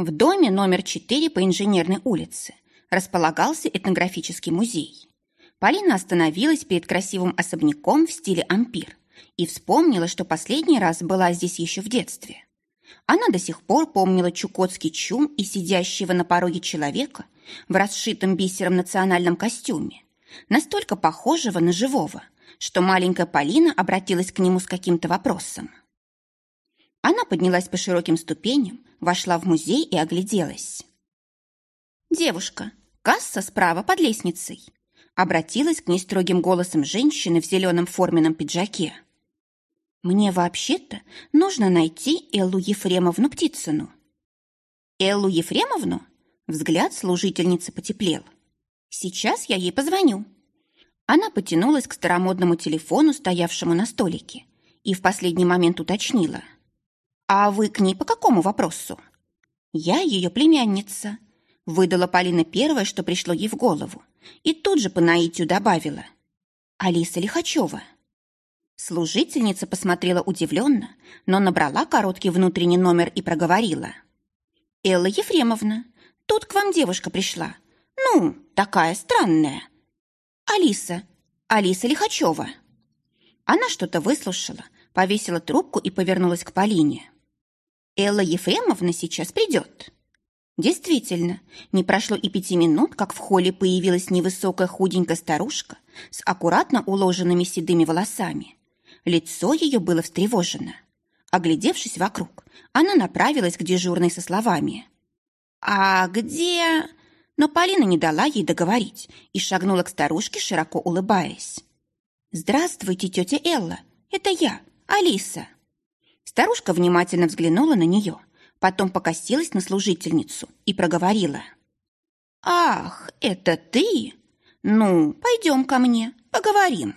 В доме номер 4 по Инженерной улице располагался этнографический музей. Полина остановилась перед красивым особняком в стиле ампир и вспомнила, что последний раз была здесь еще в детстве. Она до сих пор помнила чукотский чум и сидящего на пороге человека в расшитом бисером национальном костюме, настолько похожего на живого, что маленькая Полина обратилась к нему с каким-то вопросом. Она поднялась по широким ступеням, вошла в музей и огляделась. «Девушка, касса справа под лестницей», обратилась к ней строгим голосом женщины в зеленом форменном пиджаке. «Мне вообще-то нужно найти Эллу Ефремовну Птицыну». «Эллу Ефремовну?» Взгляд служительницы потеплел. «Сейчас я ей позвоню». Она потянулась к старомодному телефону, стоявшему на столике, и в последний момент уточнила. «А вы к ней по какому вопросу?» «Я ее племянница», — выдала Полина первое, что пришло ей в голову, и тут же по наитию добавила. «Алиса Лихачева». Служительница посмотрела удивленно, но набрала короткий внутренний номер и проговорила. «Элла Ефремовна, тут к вам девушка пришла. Ну, такая странная. Алиса, Алиса Лихачева». Она что-то выслушала, повесила трубку и повернулась к Полине. «Элла Ефремовна сейчас придет». Действительно, не прошло и пяти минут, как в холле появилась невысокая худенькая старушка с аккуратно уложенными седыми волосами. Лицо ее было встревожено. Оглядевшись вокруг, она направилась к дежурной со словами. «А где...» Но Полина не дала ей договорить и шагнула к старушке, широко улыбаясь. «Здравствуйте, тетя Элла, это я, Алиса». Старушка внимательно взглянула на нее, потом покосилась на служительницу и проговорила. «Ах, это ты? Ну, пойдем ко мне, поговорим.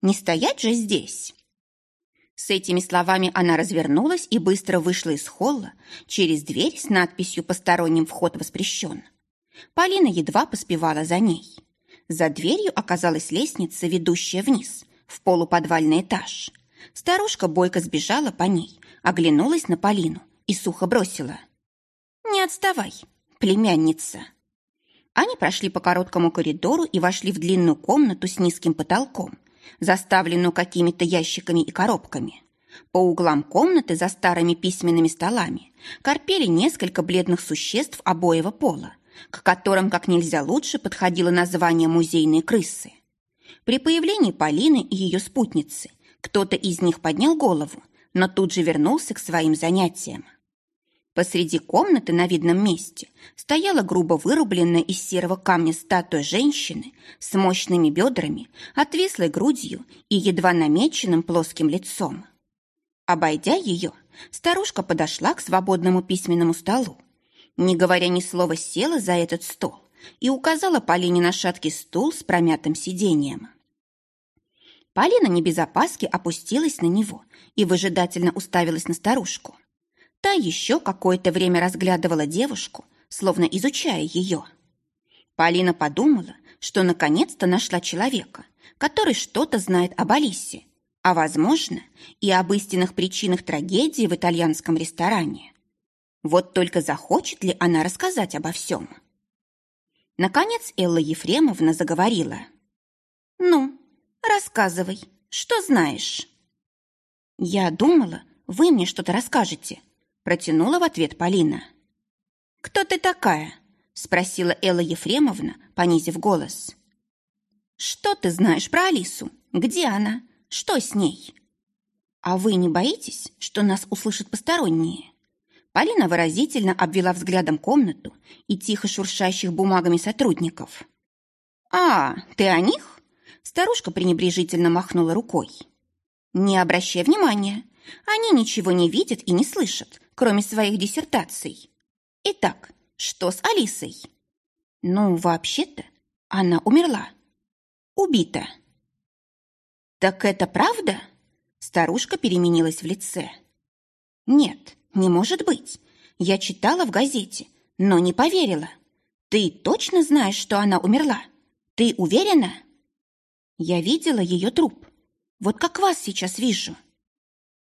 Не стоять же здесь». С этими словами она развернулась и быстро вышла из холла через дверь с надписью «Посторонним вход воспрещен». Полина едва поспевала за ней. За дверью оказалась лестница, ведущая вниз, в полуподвальный этаж. Старушка бойко сбежала по ней, оглянулась на Полину и сухо бросила. «Не отставай, племянница». Они прошли по короткому коридору и вошли в длинную комнату с низким потолком, заставленную какими-то ящиками и коробками. По углам комнаты за старыми письменными столами корпели несколько бледных существ обоего пола, к которым как нельзя лучше подходило название «музейные крысы». При появлении Полины и ее спутницы кто-то из них поднял голову, но тут же вернулся к своим занятиям. Посреди комнаты на видном месте стояла грубо вырубленная из серого камня статуя женщины с мощными бедрами, отвислой грудью и едва намеченным плоским лицом. Обойдя ее, старушка подошла к свободному письменному столу. Не говоря ни слова, села за этот стол и указала Полине на шаткий стул с промятым сиденьем. Полина не без опаски опустилась на него и выжидательно уставилась на старушку. Та еще какое-то время разглядывала девушку, словно изучая ее. Полина подумала, что наконец-то нашла человека, который что-то знает об Алисе, а, возможно, и об истинных причинах трагедии в итальянском ресторане. Вот только захочет ли она рассказать обо всем? Наконец Элла Ефремовна заговорила. «Ну, рассказывай, что знаешь?» «Я думала, вы мне что-то расскажете», Протянула в ответ Полина. «Кто ты такая?» Спросила Элла Ефремовна, понизив голос. «Что ты знаешь про Алису? Где она? Что с ней?» «А вы не боитесь, что нас услышат посторонние?» Полина выразительно обвела взглядом комнату и тихо шуршащих бумагами сотрудников. «А, ты о них?» Старушка пренебрежительно махнула рукой. «Не обращай внимания. Они ничего не видят и не слышат, кроме своих диссертаций. Итак, что с Алисой? Ну, вообще-то, она умерла. Убита. Так это правда? Старушка переменилась в лице. Нет, не может быть. Я читала в газете, но не поверила. Ты точно знаешь, что она умерла? Ты уверена? Я видела ее труп. Вот как вас сейчас вижу.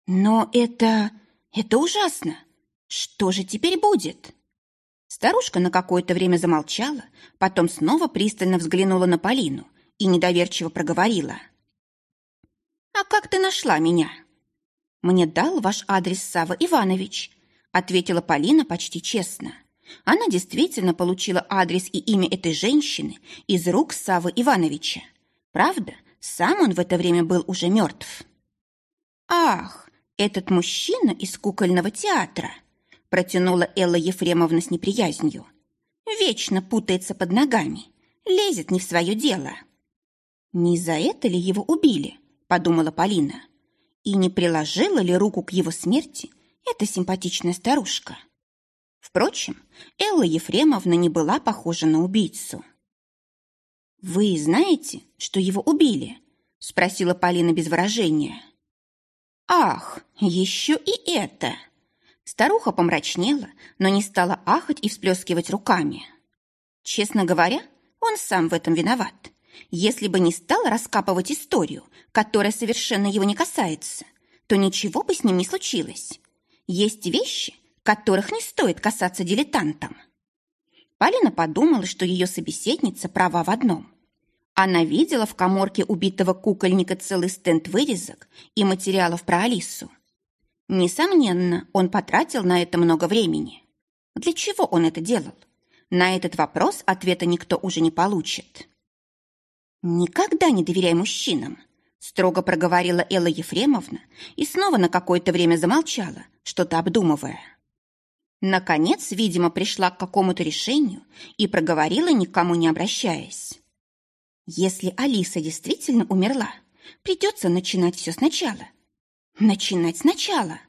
Но это... это ужасно. Что же теперь будет?» Старушка на какое-то время замолчала, потом снова пристально взглянула на Полину и недоверчиво проговорила. «А как ты нашла меня?» «Мне дал ваш адрес Сава Иванович», ответила Полина почти честно. Она действительно получила адрес и имя этой женщины из рук Савы Ивановича. Правда, сам он в это время был уже мертв. «Ах, этот мужчина из кукольного театра!» протянула Элла Ефремовна с неприязнью. «Вечно путается под ногами, лезет не в свое дело». «Не за это ли его убили?» – подумала Полина. «И не приложила ли руку к его смерти эта симпатичная старушка?» Впрочем, Элла Ефремовна не была похожа на убийцу. «Вы знаете, что его убили?» – спросила Полина без выражения. «Ах, еще и это!» Старуха помрачнела, но не стала ахать и всплескивать руками. Честно говоря, он сам в этом виноват. Если бы не стал раскапывать историю, которая совершенно его не касается, то ничего бы с ним не случилось. Есть вещи, которых не стоит касаться дилетантам. Полина подумала, что ее собеседница права в одном. Она видела в коморке убитого кукольника целый стенд вырезок и материалов про Алису. Несомненно, он потратил на это много времени. Для чего он это делал? На этот вопрос ответа никто уже не получит. «Никогда не доверяй мужчинам», – строго проговорила Элла Ефремовна и снова на какое-то время замолчала, что-то обдумывая. Наконец, видимо, пришла к какому-то решению и проговорила, никому не обращаясь. «Если Алиса действительно умерла, придется начинать все сначала Начинать сначала.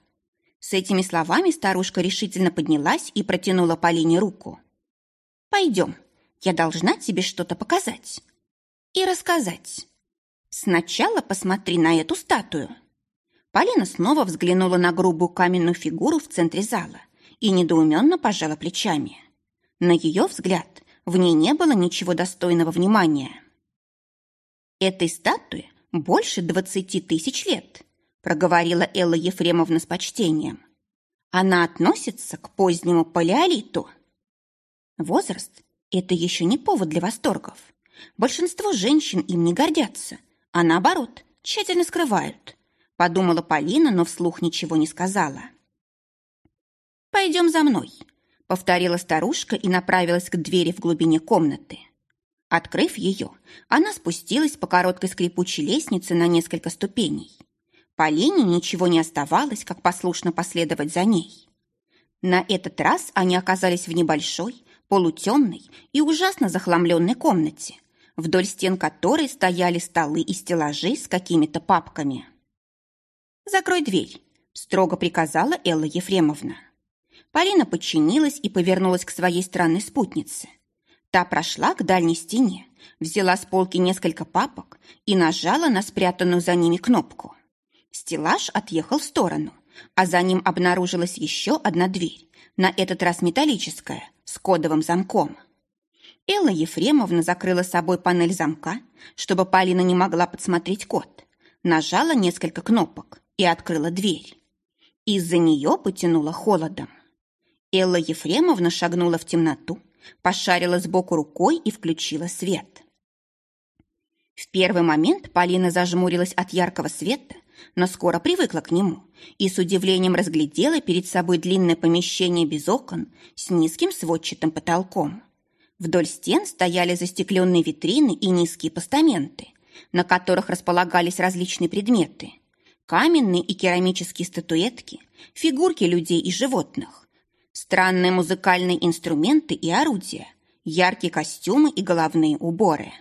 С этими словами старушка решительно поднялась и протянула Полине руку. Пойдем, я должна тебе что-то показать. И рассказать. Сначала посмотри на эту статую. Полина снова взглянула на грубую каменную фигуру в центре зала и недоуменно пожала плечами. На ее взгляд в ней не было ничего достойного внимания. Этой статуе больше двадцати тысяч лет проговорила Элла Ефремовна с почтением. Она относится к позднему палеолиту. Возраст – это еще не повод для восторгов. Большинство женщин им не гордятся, а наоборот, тщательно скрывают. Подумала Полина, но вслух ничего не сказала. «Пойдем за мной», – повторила старушка и направилась к двери в глубине комнаты. Открыв ее, она спустилась по короткой скрипучей лестнице на несколько ступеней. Полине ничего не оставалось, как послушно последовать за ней. На этот раз они оказались в небольшой, полутемной и ужасно захламленной комнате, вдоль стен которой стояли столы и стеллажи с какими-то папками. «Закрой дверь», – строго приказала Элла Ефремовна. Полина подчинилась и повернулась к своей странной спутнице. Та прошла к дальней стене, взяла с полки несколько папок и нажала на спрятанную за ними кнопку. Стеллаж отъехал в сторону, а за ним обнаружилась еще одна дверь, на этот раз металлическая, с кодовым замком. Элла Ефремовна закрыла собой панель замка, чтобы Полина не могла подсмотреть код, нажала несколько кнопок и открыла дверь. Из-за нее потянуло холодом. Элла Ефремовна шагнула в темноту, пошарила сбоку рукой и включила свет. В первый момент Полина зажмурилась от яркого света но скоро привыкла к нему и с удивлением разглядела перед собой длинное помещение без окон с низким сводчатым потолком. Вдоль стен стояли застекленные витрины и низкие постаменты, на которых располагались различные предметы. Каменные и керамические статуэтки, фигурки людей и животных, странные музыкальные инструменты и орудия, яркие костюмы и головные уборы.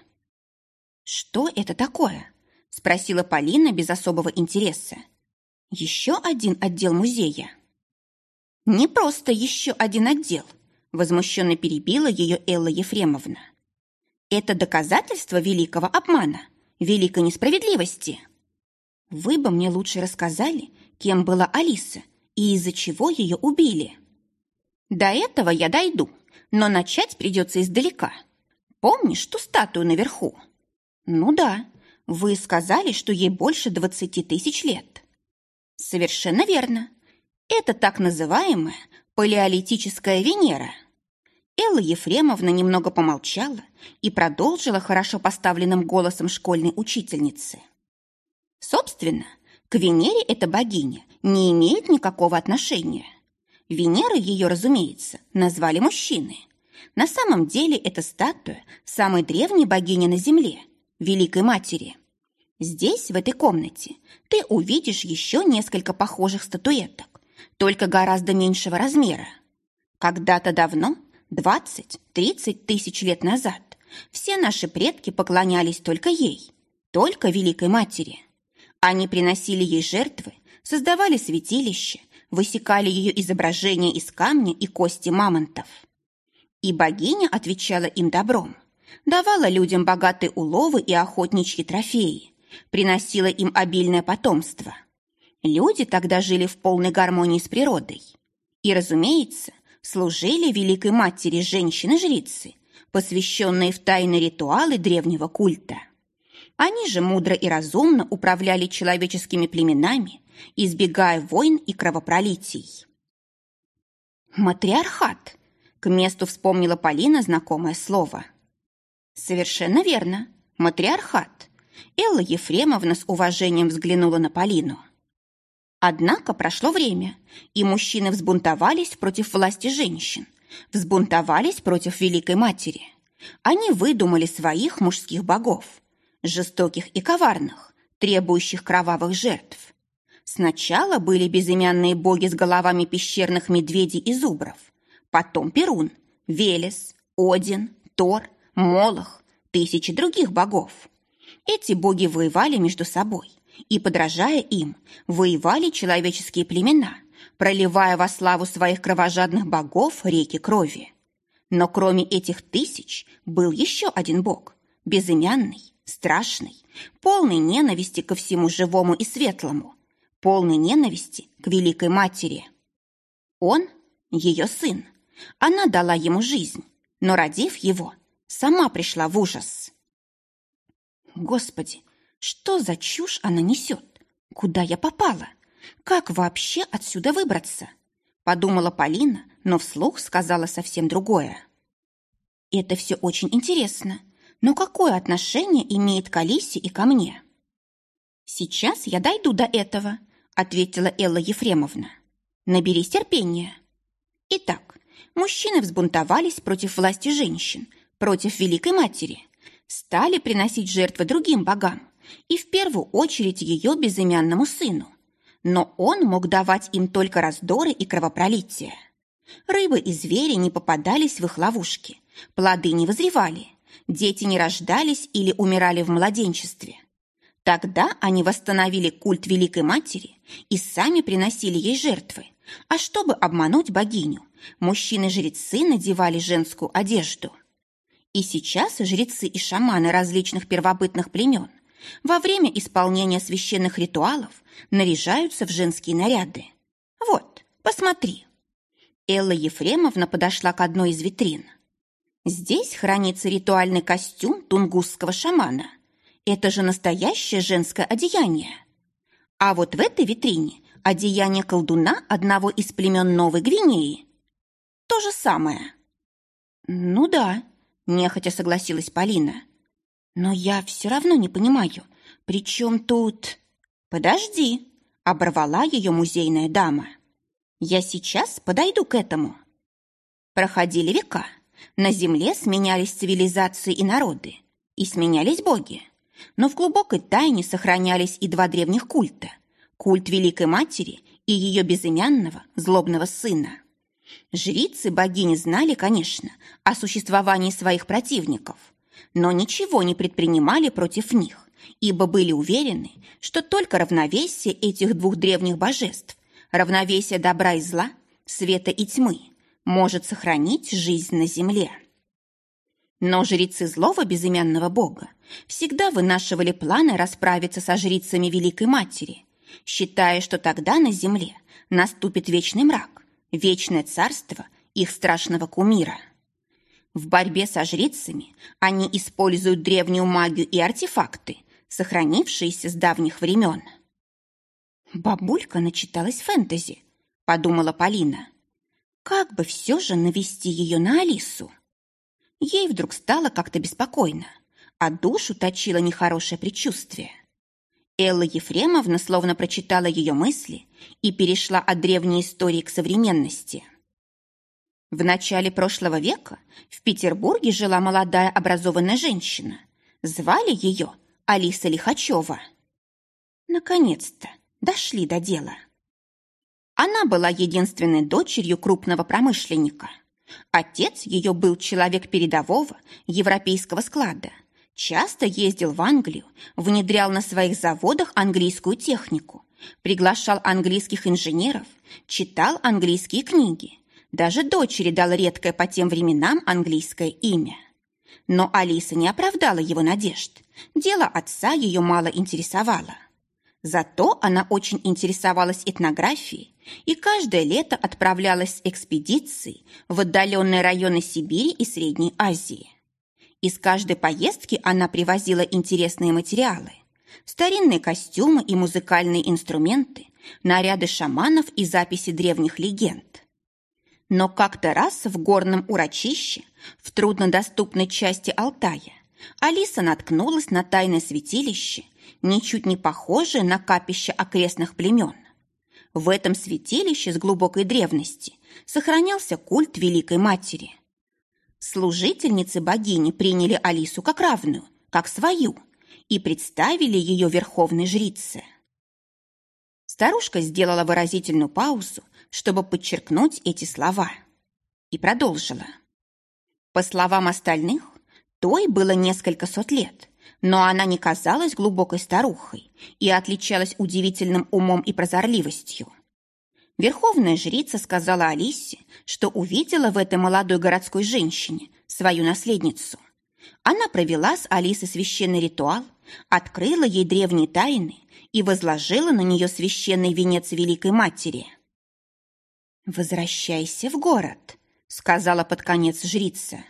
Что это такое? Спросила Полина без особого интереса. Еще один отдел музея. Не просто еще один отдел, возмущенно перебила ее Элла Ефремовна. Это доказательство великого обмана, великой несправедливости. Вы бы мне лучше рассказали, кем была Алиса и из-за чего ее убили. До этого я дойду, но начать придется издалека. Помнишь ту статую наверху? Ну да, Вы сказали, что ей больше двадцати тысяч лет. Совершенно верно. Это так называемая палеолитическая Венера. Элла Ефремовна немного помолчала и продолжила хорошо поставленным голосом школьной учительницы. Собственно, к Венере эта богиня не имеет никакого отношения. Венерой ее, разумеется, назвали мужчины. На самом деле это статуя самой древней богини на Земле, Великой Матери. Здесь, в этой комнате, ты увидишь еще несколько похожих статуэток, только гораздо меньшего размера. Когда-то давно, 20-30 тысяч лет назад, все наши предки поклонялись только ей, только Великой Матери. Они приносили ей жертвы, создавали святилища, высекали ее изображения из камня и кости мамонтов. И богиня отвечала им добром, давала людям богатые уловы и охотничьи трофеи, приносила им обильное потомство. Люди тогда жили в полной гармонии с природой. И, разумеется, служили Великой Матери женщины-жрицы, посвященные в тайны ритуалы древнего культа. Они же мудро и разумно управляли человеческими племенами, избегая войн и кровопролитий. «Матриархат», — к месту вспомнила Полина знакомое слово. «Совершенно верно, матриархат», — Элла Ефремовна с уважением взглянула на Полину. Однако прошло время, и мужчины взбунтовались против власти женщин, взбунтовались против Великой Матери. Они выдумали своих мужских богов — жестоких и коварных, требующих кровавых жертв. Сначала были безымянные боги с головами пещерных медведей и зубров, потом Перун, Велес, Один, Тор, Молох, тысячи других богов. Эти боги воевали между собой, и, подражая им, воевали человеческие племена, проливая во славу своих кровожадных богов реки крови. Но кроме этих тысяч был еще один бог, безымянный, страшный, полный ненависти ко всему живому и светлому, полный ненависти к Великой Матери. Он – ее сын. Она дала ему жизнь, но, родив его, сама пришла в ужас. Господи, что за чушь она несет? Куда я попала? Как вообще отсюда выбраться? Подумала Полина, но вслух сказала совсем другое. Это все очень интересно, но какое отношение имеет к Алисе и ко мне? Сейчас я дойду до этого, ответила Элла Ефремовна. Наберись терпения. Итак, мужчины взбунтовались против власти женщин, против Великой Матери, стали приносить жертвы другим богам и в первую очередь ее безымянному сыну. Но он мог давать им только раздоры и кровопролитие. Рыбы и звери не попадались в их ловушки, плоды не возревали, дети не рождались или умирали в младенчестве. Тогда они восстановили культ Великой Матери и сами приносили ей жертвы. А чтобы обмануть богиню, мужчины-жрецы надевали женскую одежду. И сейчас жрецы и шаманы различных первобытных племен во время исполнения священных ритуалов наряжаются в женские наряды. Вот, посмотри. Элла Ефремовна подошла к одной из витрин. Здесь хранится ритуальный костюм тунгусского шамана. Это же настоящее женское одеяние. А вот в этой витрине одеяние колдуна одного из племен Новой Гвинеи. То же самое. Ну да, нехотя согласилась Полина. Но я все равно не понимаю, при чем тут... Подожди, оборвала ее музейная дама. Я сейчас подойду к этому. Проходили века, на Земле сменялись цивилизации и народы, и сменялись боги. Но в глубокой тайне сохранялись и два древних культа – культ Великой Матери и ее безымянного злобного сына. Жрицы богини знали, конечно, о существовании своих противников, но ничего не предпринимали против них, ибо были уверены, что только равновесие этих двух древних божеств, равновесие добра и зла, света и тьмы – может сохранить жизнь на земле. Но жрецы злого безымянного бога всегда вынашивали планы расправиться со жрицами Великой Матери, считая, что тогда на земле наступит вечный мрак, вечное царство их страшного кумира. В борьбе со жрицами они используют древнюю магию и артефакты, сохранившиеся с давних времен. «Бабулька начиталась фэнтези», — подумала Полина. «Как бы все же навести ее на Алису?» Ей вдруг стало как-то беспокойно, а душу точило нехорошее предчувствие. Элла Ефремовна словно прочитала ее мысли и перешла от древней истории к современности. В начале прошлого века в Петербурге жила молодая образованная женщина. Звали ее Алиса Лихачева. Наконец-то дошли до дела. Она была единственной дочерью крупного промышленника. Отец ее был человек передового европейского склада – Часто ездил в Англию, внедрял на своих заводах английскую технику, приглашал английских инженеров, читал английские книги. Даже дочери дал редкое по тем временам английское имя. Но Алиса не оправдала его надежд. Дело отца ее мало интересовало. Зато она очень интересовалась этнографией и каждое лето отправлялась с экспедицией в отдаленные районы Сибири и Средней Азии. Из каждой поездки она привозила интересные материалы. Старинные костюмы и музыкальные инструменты, наряды шаманов и записи древних легенд. Но как-то раз в горном урочище, в труднодоступной части Алтая, Алиса наткнулась на тайное святилище, ничуть не похожее на капище окрестных племен. В этом святилище с глубокой древности сохранялся культ Великой Матери – Служительницы богини приняли Алису как равную, как свою, и представили ее верховной жрице. Старушка сделала выразительную паузу, чтобы подчеркнуть эти слова, и продолжила. По словам остальных, той было несколько сот лет, но она не казалась глубокой старухой и отличалась удивительным умом и прозорливостью. Верховная жрица сказала Алисе, что увидела в этой молодой городской женщине свою наследницу. Она провела с Алисой священный ритуал, открыла ей древние тайны и возложила на нее священный венец Великой Матери. «Возвращайся в город», — сказала под конец жрица.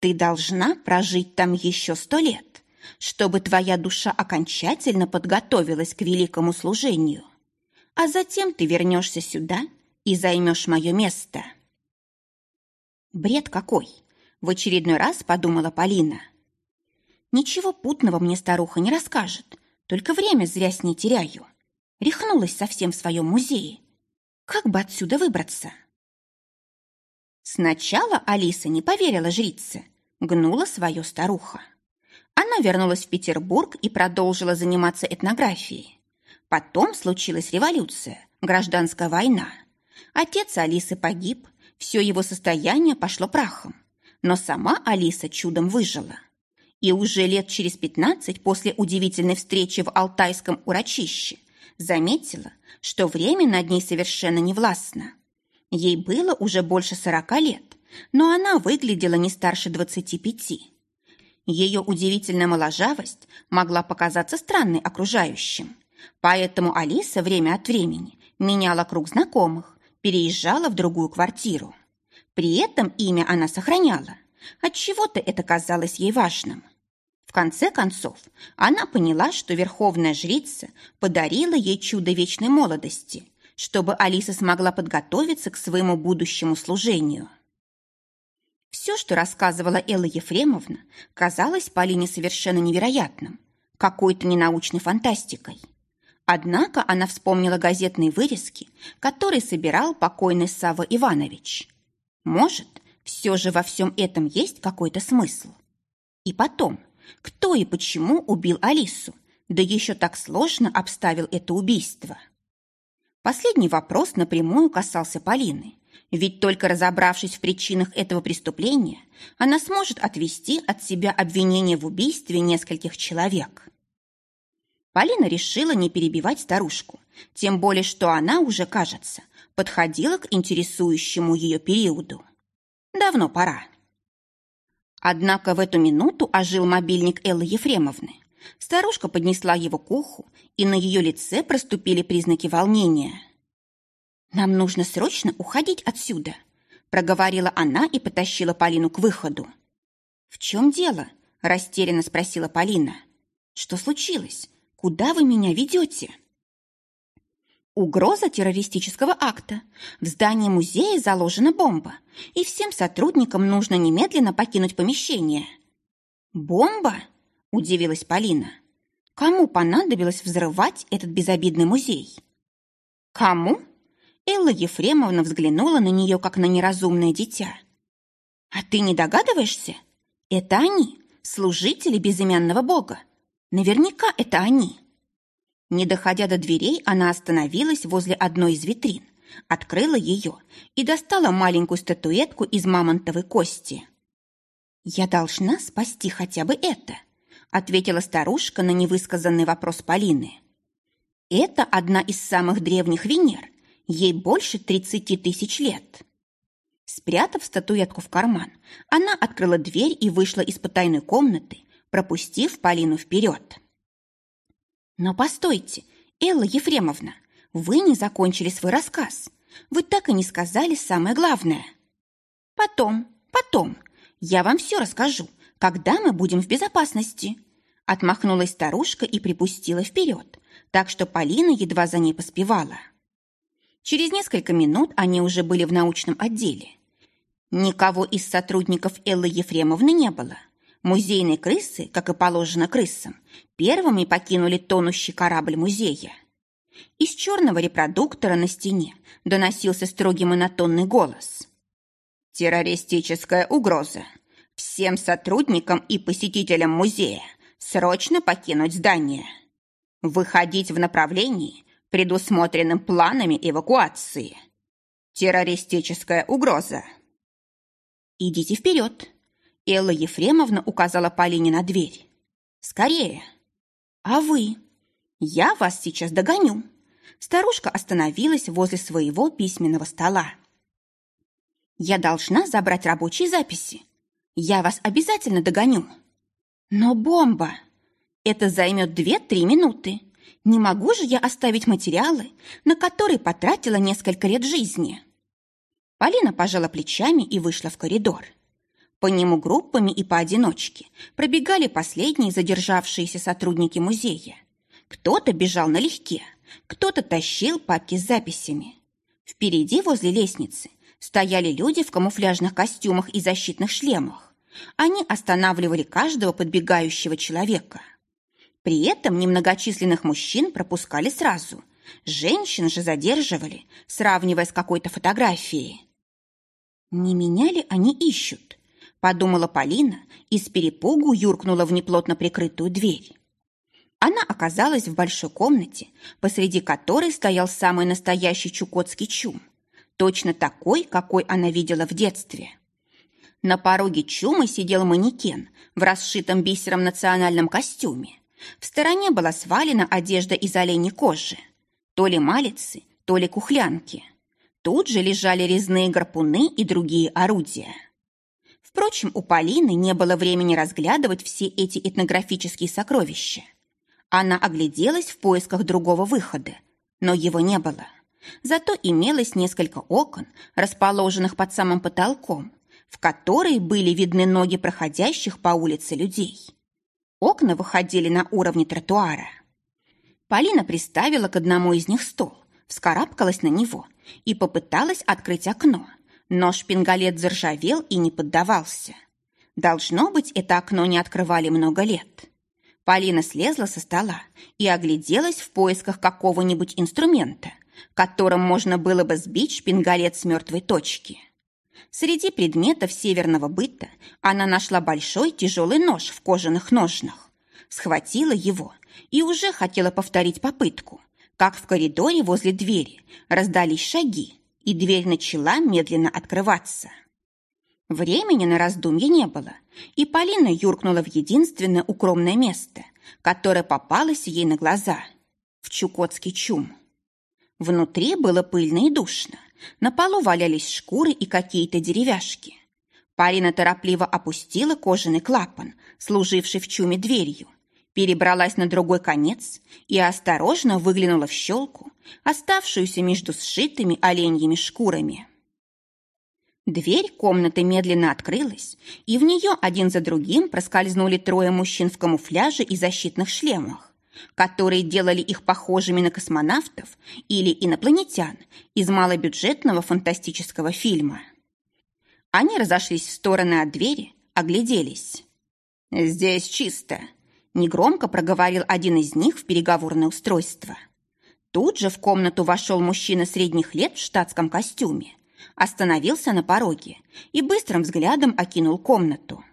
«Ты должна прожить там еще сто лет, чтобы твоя душа окончательно подготовилась к великому служению а затем ты вернешься сюда и займешь мое место». «Бред какой!» — в очередной раз подумала Полина. «Ничего путного мне старуха не расскажет, только время зря с ней теряю. Рехнулась совсем в своем музее. Как бы отсюда выбраться?» Сначала Алиса не поверила жрице, гнула свое старуха. Она вернулась в Петербург и продолжила заниматься этнографией. Потом случилась революция, гражданская война. Отец Алисы погиб, все его состояние пошло прахом. Но сама Алиса чудом выжила. И уже лет через пятнадцать после удивительной встречи в Алтайском урочище заметила, что время над ней совершенно не властно. Ей было уже больше сорока лет, но она выглядела не старше двадцати пяти. Ее удивительная моложавость могла показаться странной окружающим. Поэтому Алиса время от времени меняла круг знакомых, переезжала в другую квартиру. При этом имя она сохраняла. От чего то это казалось ей важным. В конце концов, она поняла, что верховная жрица подарила ей чудо вечной молодости, чтобы Алиса смогла подготовиться к своему будущему служению. Все, что рассказывала Элла Ефремовна, казалось Полине совершенно невероятным, какой-то ненаучной фантастикой. Однако она вспомнила газетные вырезки, которые собирал покойный Сава Иванович. Может, все же во всем этом есть какой-то смысл. И потом, кто и почему убил Алису, да еще так сложно обставил это убийство? Последний вопрос напрямую касался Полины, ведь только разобравшись в причинах этого преступления, она сможет отвести от себя обвинение в убийстве нескольких человек. Полина решила не перебивать старушку, тем более что она уже, кажется, подходила к интересующему ее периоду. Давно пора. Однако в эту минуту ожил мобильник Эллы Ефремовны. Старушка поднесла его к уху, и на ее лице проступили признаки волнения. «Нам нужно срочно уходить отсюда», проговорила она и потащила Полину к выходу. «В чем дело?» – растерянно спросила Полина. Что случилось? Куда вы меня ведете?» Угроза террористического акта. В здании музея заложена бомба, и всем сотрудникам нужно немедленно покинуть помещение. «Бомба?» – удивилась Полина. «Кому понадобилось взрывать этот безобидный музей?» «Кому?» Элла Ефремовна взглянула на нее, как на неразумное дитя. «А ты не догадываешься? Это они, служители безымянного бога. Наверняка это они». Не доходя до дверей, она остановилась возле одной из витрин, открыла ее и достала маленькую статуэтку из мамонтовой кости. «Я должна спасти хотя бы это», ответила старушка на невысказанный вопрос Полины. «Это одна из самых древних Венер. Ей больше тридцати тысяч лет». Спрятав статуэтку в карман, она открыла дверь и вышла из потайной комнаты, пропустив Полину вперед. Но постойте, Элла Ефремовна, вы не закончили свой рассказ. Вы так и не сказали самое главное. Потом, потом, я вам все расскажу, когда мы будем в безопасности. Отмахнулась старушка и припустила вперед, так что Полина едва за ней поспевала. Через несколько минут они уже были в научном отделе. Никого из сотрудников Эллы Ефремовны не было – Музейные крысы, как и положено крысам, первыми покинули тонущий корабль музея. Из черного репродуктора на стене доносился строгий монотонный голос. «Террористическая угроза. Всем сотрудникам и посетителям музея срочно покинуть здание. Выходить в направлении, предусмотренным планами эвакуации. Террористическая угроза». «Идите вперед», Элла Ефремовна указала Полине на дверь. «Скорее!» «А вы?» «Я вас сейчас догоню!» Старушка остановилась возле своего письменного стола. «Я должна забрать рабочие записи. Я вас обязательно догоню!» «Но бомба!» «Это займет две-три минуты. Не могу же я оставить материалы, на которые потратила несколько лет жизни!» Полина пожала плечами и вышла в коридор. По нему группами и поодиночке пробегали последние задержавшиеся сотрудники музея. Кто-то бежал налегке, кто-то тащил папки с записями. Впереди, возле лестницы, стояли люди в камуфляжных костюмах и защитных шлемах. Они останавливали каждого подбегающего человека. При этом немногочисленных мужчин пропускали сразу. Женщин же задерживали, сравнивая с какой-то фотографией. Не меня ли они ищут? Подумала Полина и с перепугу юркнула в неплотно прикрытую дверь. Она оказалась в большой комнате, посреди которой стоял самый настоящий чукотский чум, точно такой, какой она видела в детстве. На пороге чумы сидел манекен в расшитом бисером национальном костюме. В стороне была свалена одежда из оленей кожи. То ли малицы, то ли кухлянки. Тут же лежали резные гарпуны и другие орудия. Впрочем, у Полины не было времени разглядывать все эти этнографические сокровища. Она огляделась в поисках другого выхода, но его не было. Зато имелось несколько окон, расположенных под самым потолком, в которые были видны ноги проходящих по улице людей. Окна выходили на уровне тротуара. Полина приставила к одному из них стол, вскарабкалась на него и попыталась открыть окно – но шпингалет заржавел и не поддавался. Должно быть, это окно не открывали много лет. Полина слезла со стола и огляделась в поисках какого-нибудь инструмента, которым можно было бы сбить шпингалет с мертвой точки. Среди предметов северного быта она нашла большой тяжелый нож в кожаных ножнах, схватила его и уже хотела повторить попытку, как в коридоре возле двери раздались шаги, и дверь начала медленно открываться. Времени на раздумье не было, и Полина юркнула в единственное укромное место, которое попалось ей на глаза – в Чукотский чум. Внутри было пыльно и душно, на полу валялись шкуры и какие-то деревяшки. Полина торопливо опустила кожаный клапан, служивший в чуме дверью, перебралась на другой конец и осторожно выглянула в щелку, оставшуюся между сшитыми оленьими шкурами. Дверь комнаты медленно открылась, и в нее один за другим проскользнули трое мужчин в камуфляже и защитных шлемах, которые делали их похожими на космонавтов или инопланетян из малобюджетного фантастического фильма. Они разошлись в стороны от двери, огляделись. «Здесь чисто», – негромко проговорил один из них в переговорное устройство. Тут же в комнату вошел мужчина средних лет в штатском костюме, остановился на пороге и быстрым взглядом окинул комнату.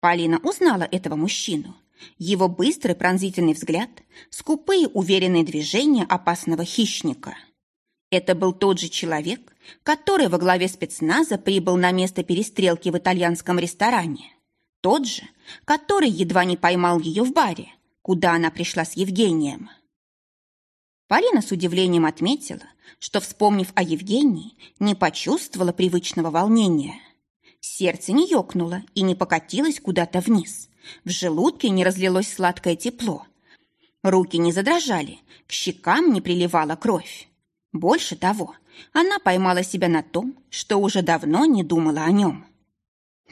Полина узнала этого мужчину. Его быстрый пронзительный взгляд, скупые уверенные движения опасного хищника. Это был тот же человек, который во главе спецназа прибыл на место перестрелки в итальянском ресторане. Тот же, который едва не поймал ее в баре, куда она пришла с Евгением. Полина с удивлением отметила, что, вспомнив о Евгении, не почувствовала привычного волнения. Сердце не ёкнуло и не покатилось куда-то вниз. В желудке не разлилось сладкое тепло. Руки не задрожали, к щекам не приливала кровь. Больше того, она поймала себя на том, что уже давно не думала о нем.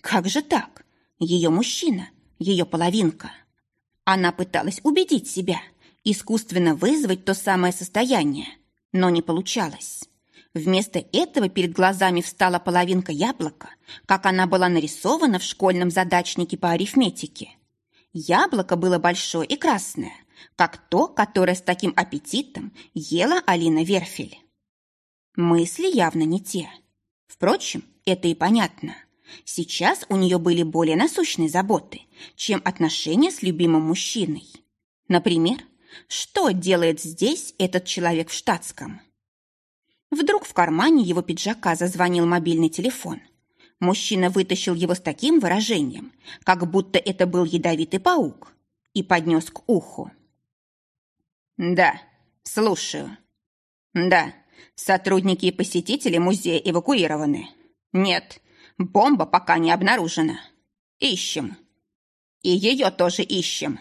Как же так? Ее мужчина, ее половинка. Она пыталась убедить себя – искусственно вызвать то самое состояние, но не получалось. Вместо этого перед глазами встала половинка яблока, как она была нарисована в школьном задачнике по арифметике. Яблоко было большое и красное, как то, которое с таким аппетитом ела Алина Верфель. Мысли явно не те. Впрочем, это и понятно. Сейчас у нее были более насущные заботы, чем отношения с любимым мужчиной. Например, что делает здесь этот человек в штатском? Вдруг в кармане его пиджака зазвонил мобильный телефон. Мужчина вытащил его с таким выражением, как будто это был ядовитый паук, и поднес к уху. «Да, слушаю. Да, сотрудники и посетители музея эвакуированы. Нет, бомба пока не обнаружена. Ищем. И ее тоже ищем.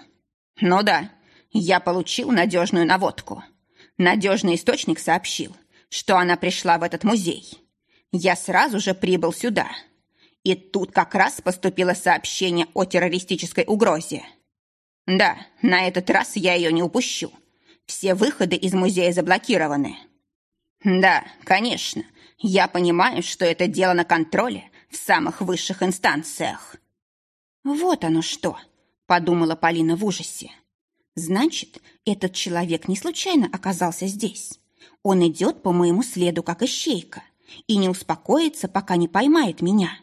Ну да, я получил надежную наводку. Надежный источник сообщил, что она пришла в этот музей. Я сразу же прибыл сюда. И тут как раз поступило сообщение о террористической угрозе. Да, на этот раз я ее не упущу. Все выходы из музея заблокированы. Да, конечно, я понимаю, что это дело на контроле в самых высших инстанциях. Вот оно что, подумала Полина в ужасе. Значит, этот человек не случайно оказался здесь. Он идет по моему следу, как ищейка, и не успокоится, пока не поймает меня.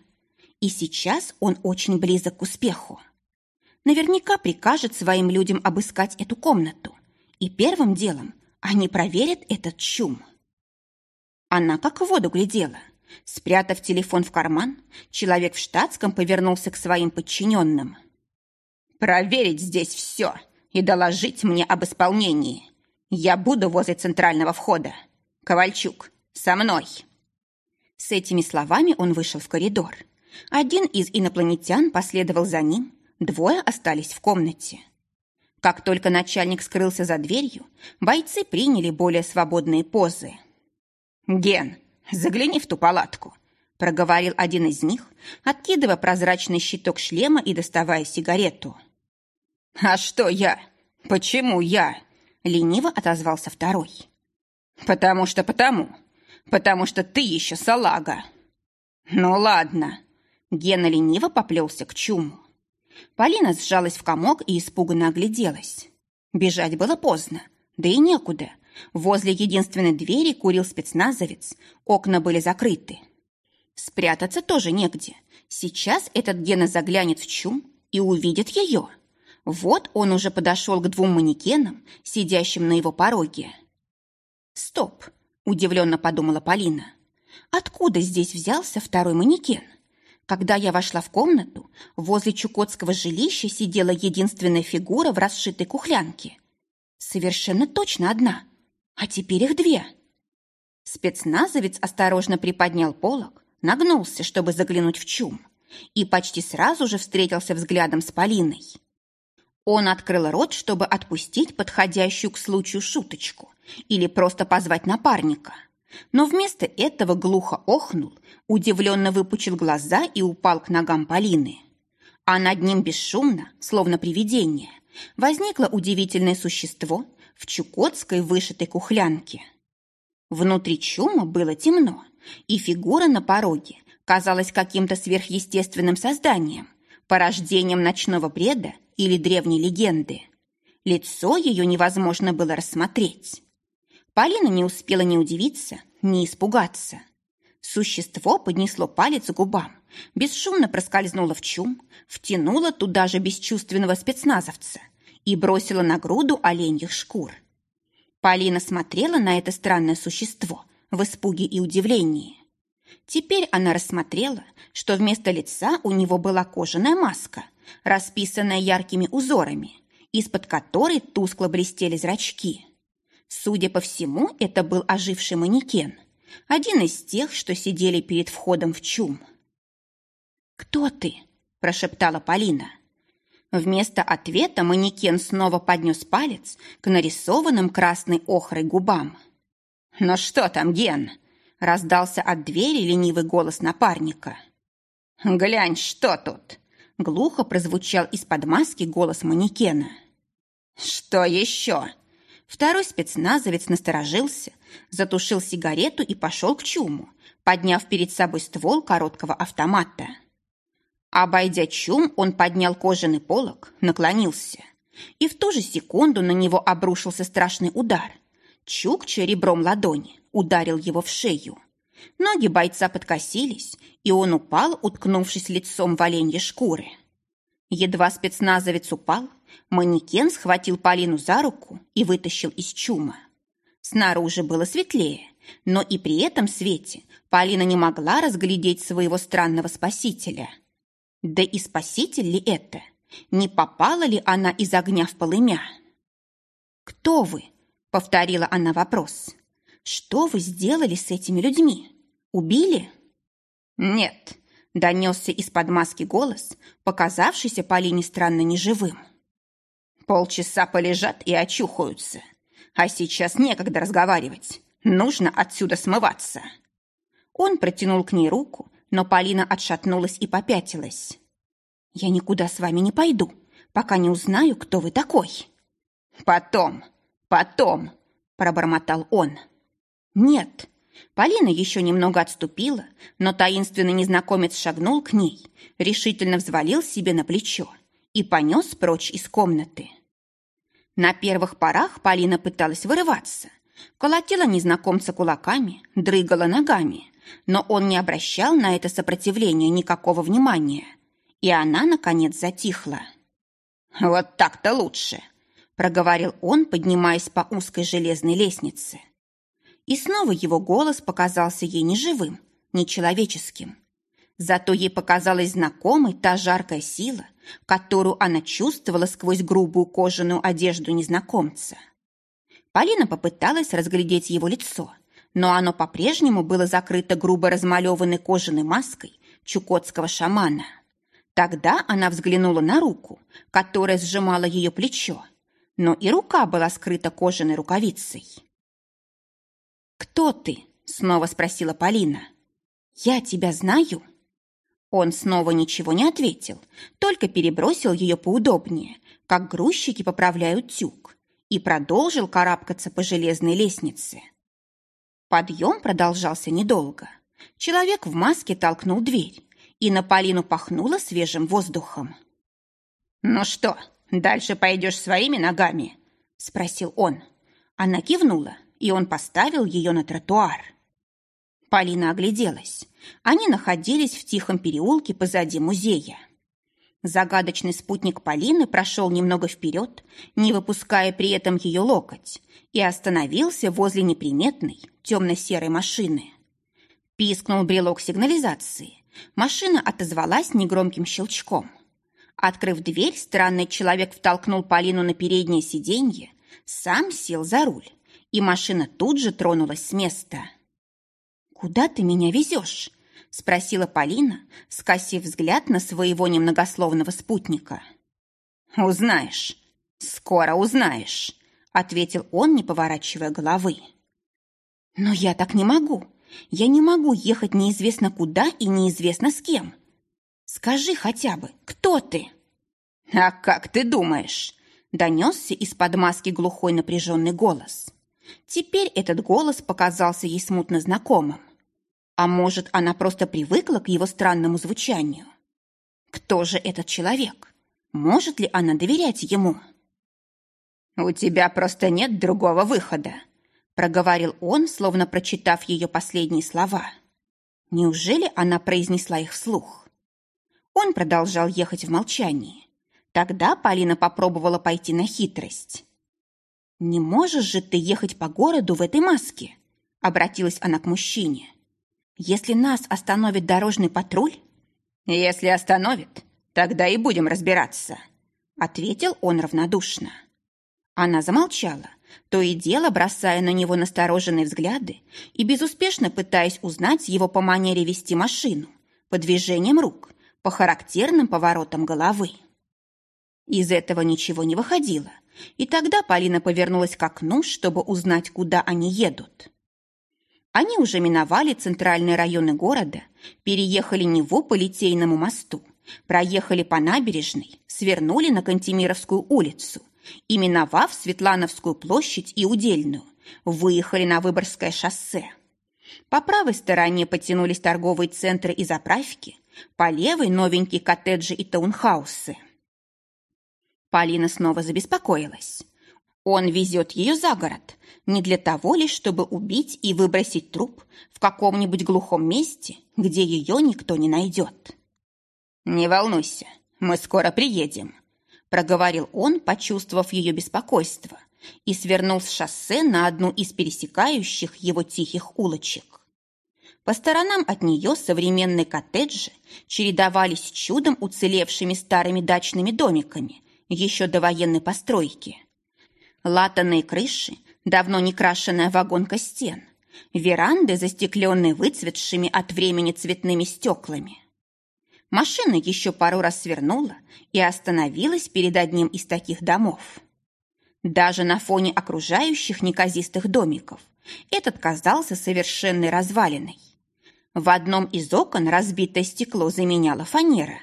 И сейчас он очень близок к успеху. Наверняка прикажет своим людям обыскать эту комнату. И первым делом они проверят этот чум. Она как в воду глядела. Спрятав телефон в карман, человек в штатском повернулся к своим подчиненным. «Проверить здесь все!» и доложить мне об исполнении. Я буду возле центрального входа. Ковальчук, со мной!» С этими словами он вышел в коридор. Один из инопланетян последовал за ним, двое остались в комнате. Как только начальник скрылся за дверью, бойцы приняли более свободные позы. «Ген, загляни в ту палатку», – проговорил один из них, откидывая прозрачный щиток шлема и доставая сигарету. «А что я? Почему я?» — лениво отозвался второй. «Потому что потому. Потому что ты еще салага». «Ну ладно». Гена лениво поплелся к чуму. Полина сжалась в комок и испуганно огляделась. Бежать было поздно, да и некуда. Возле единственной двери курил спецназовец, окна были закрыты. Спрятаться тоже негде. Сейчас этот Гена заглянет в чум и увидит ее. Вот он уже подошел к двум манекенам, сидящим на его пороге. «Стоп!» – удивленно подумала Полина. «Откуда здесь взялся второй манекен? Когда я вошла в комнату, возле чукотского жилища сидела единственная фигура в расшитой кухлянке. Совершенно точно одна, а теперь их две». Спецназовец осторожно приподнял полог, нагнулся, чтобы заглянуть в чум, и почти сразу же встретился взглядом с Полиной. Он открыл рот, чтобы отпустить подходящую к случаю шуточку или просто позвать напарника. но вместо этого глухо охнул, удивленно выпучил глаза и упал к ногам Полины. А над ним бесшумно, словно привидение, возникло удивительное существо в чукотской вышитой кухлянке. Внутри чума было темно, и фигура на пороге казалась каким-то сверхъестественным созданием, порождением ночного бреда или древней легенды. Лицо ее невозможно было рассмотреть. Полина не успела ни удивиться, ни испугаться. Существо поднесло палец к губам, бесшумно проскользнуло в чум, втянуло туда же бесчувственного спецназовца и бросило на груду оленьих шкур. Полина смотрела на это странное существо в испуге и удивлении. Теперь она рассмотрела, что вместо лица у него была кожаная маска, расписанная яркими узорами, из-под которой тускло блестели зрачки. Судя по всему, это был оживший манекен, один из тех, что сидели перед входом в чум. «Кто ты?» – прошептала Полина. Вместо ответа манекен снова поднес палец к нарисованным красной охрой губам. «Ну что там, Ген?» – раздался от двери ленивый голос напарника. «Глянь, что тут!» – глухо прозвучал из-под маски голос манекена. «Что еще?» Второй спецназовец насторожился, затушил сигарету и пошел к чуму, подняв перед собой ствол короткого автомата. Обойдя чум, он поднял кожаный полог, наклонился. И в ту же секунду на него обрушился страшный удар. Чукча ребром ладони ударил его в шею. Ноги бойца подкосились, и он упал, уткнувшись лицом в оленьи шкуры. Едва спецназовец упал, манекен схватил Полину за руку и вытащил из чума. Снаружи было светлее, но и при этом свете Полина не могла разглядеть своего странного спасителя. Да и спаситель ли это? Не попала ли она из огня в полымя? «Кто вы?» — повторила она вопрос. «Что вы сделали с этими людьми? Убили?» «Нет, Донесся из-под маски голос, показавшийся Полине странно неживым. Полчаса полежат и очухаются. А сейчас некогда разговаривать. Нужно отсюда смываться. Он протянул к ней руку, но Полина отшатнулась и попятилась. «Я никуда с вами не пойду, пока не узнаю, кто вы такой». «Потом, потом», — пробормотал он. «Нет, Полина еще немного отступила, но таинственный незнакомец шагнул к ней, решительно взвалил себе на плечо и понес прочь из комнаты. На первых порах Полина пыталась вырываться, колотила незнакомца кулаками, дрыгала ногами, но он не обращал на это сопротивление никакого внимания, и она, наконец, затихла. «Вот так-то лучше», — проговорил он, поднимаясь по узкой железной лестнице. — и снова его голос показался ей неживым, нечеловеческим. Зато ей показалась знакомой та жаркая сила, которую она чувствовала сквозь грубую кожаную одежду незнакомца. Полина попыталась разглядеть его лицо, но оно по-прежнему было закрыто грубо размалеванной кожаной маской чукотского шамана. Тогда она взглянула на руку, которая сжимала ее плечо, но и рука была скрыта кожаной рукавицей. «Кто ты?» — снова спросила Полина. «Я тебя знаю?» Он снова ничего не ответил, только перебросил ее поудобнее, как грузчики поправляют тюк, и продолжил карабкаться по железной лестнице. Подъем продолжался недолго. Человек в маске толкнул дверь, и на Полину пахнуло свежим воздухом. «Ну что, дальше пойдешь своими ногами?» – спросил он. Она кивнула, и он поставил ее на тротуар. Полина огляделась. Они находились в тихом переулке позади музея. Загадочный спутник Полины прошел немного вперед, не выпуская при этом ее локоть, и остановился возле неприметной темно-серой машины. Пискнул брелок сигнализации. Машина отозвалась негромким щелчком. Открыв дверь, странный человек втолкнул Полину на переднее сиденье, сам сел за руль и машина тут же тронулась с места. «Куда ты меня везешь?» – спросила Полина, скосив взгляд на своего немногословного спутника. «Узнаешь, скоро узнаешь», – ответил он, не поворачивая головы. Но я так не могу. Я не могу ехать неизвестно куда и неизвестно с кем. Скажи хотя бы, кто ты? А как ты думаешь? Донесся из-под маски глухой напряженный голос. Теперь этот голос показался ей смутно знакомым. А может, она просто привыкла к его странному звучанию? Кто же этот человек? Может ли она доверять ему? «У тебя просто нет другого выхода», — проговорил он, словно прочитав ее последние слова. Неужели она произнесла их вслух? Он продолжал ехать в молчании. Тогда Полина попробовала пойти на хитрость. «Не можешь же ты ехать по городу в этой маске?» — обратилась она к мужчине. «Если нас остановит дорожный патруль...» «Если остановит, тогда и будем разбираться», — ответил он равнодушно. Она замолчала, то и дело бросая на него настороженные взгляды и безуспешно пытаясь узнать его по манере вести машину, по движениям рук, по характерным поворотам головы. Из этого ничего не выходило, и тогда Полина повернулась к окну, чтобы узнать, куда они едут. Они уже миновали центральные районы города, переехали Неву по Литейному мосту, проехали по набережной, свернули на Кантемировскую улицу и, миновав Светлановскую площадь и Удельную, выехали на Выборгское шоссе. По правой стороне потянулись торговые центры и заправки, по левой – новенькие коттеджи и таунхаусы. Полина снова забеспокоилась. Он везет ее за город, не для того лишь, чтобы убить и выбросить труп в каком-нибудь глухом месте, где ее никто не найдет. «Не волнуйся, мы скоро приедем», проговорил он, почувствовав ее беспокойство, и свернул с шоссе на одну из пересекающих его тихих улочек. По сторонам от нее современные коттеджи чередовались чудом уцелевшими старыми дачными домиками еще до военной постройки. Латанные крыши, давно не крашенная вагонка стен, веранды, застекленные выцветшими от времени цветными стеклами. Машина еще пару раз свернула и остановилась перед одним из таких домов. Даже на фоне окружающих неказистых домиков этот казался совершенной развалиной. В одном из окон разбитое стекло заменяло фанера,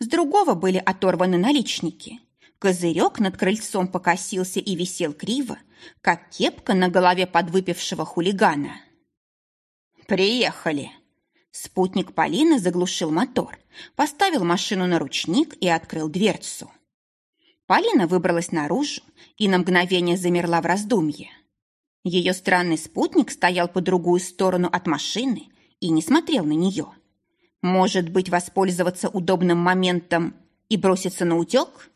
с другого были оторваны наличники. Козырек над крыльцом покосился и висел криво, как кепка на голове подвыпившего хулигана. «Приехали!» Спутник Полины заглушил мотор, поставил машину на ручник и открыл дверцу. Полина выбралась наружу и на мгновение замерла в раздумье. Ее странный спутник стоял по другую сторону от машины и не смотрел на нее. Может быть, воспользоваться удобным моментом и броситься на утек?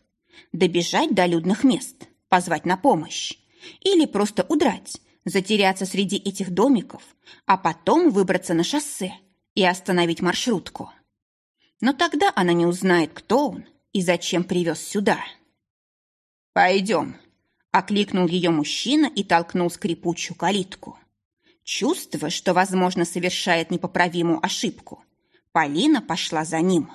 Добежать до людных мест, позвать на помощь? Или просто удрать, затеряться среди этих домиков, а потом выбраться на шоссе и остановить маршрутку. Но тогда она не узнает, кто он и зачем привез сюда. «Пойдем», — окликнул ее мужчина и толкнул скрипучую калитку. Чувствуя, что, возможно, совершает непоправимую ошибку, Полина пошла за ним.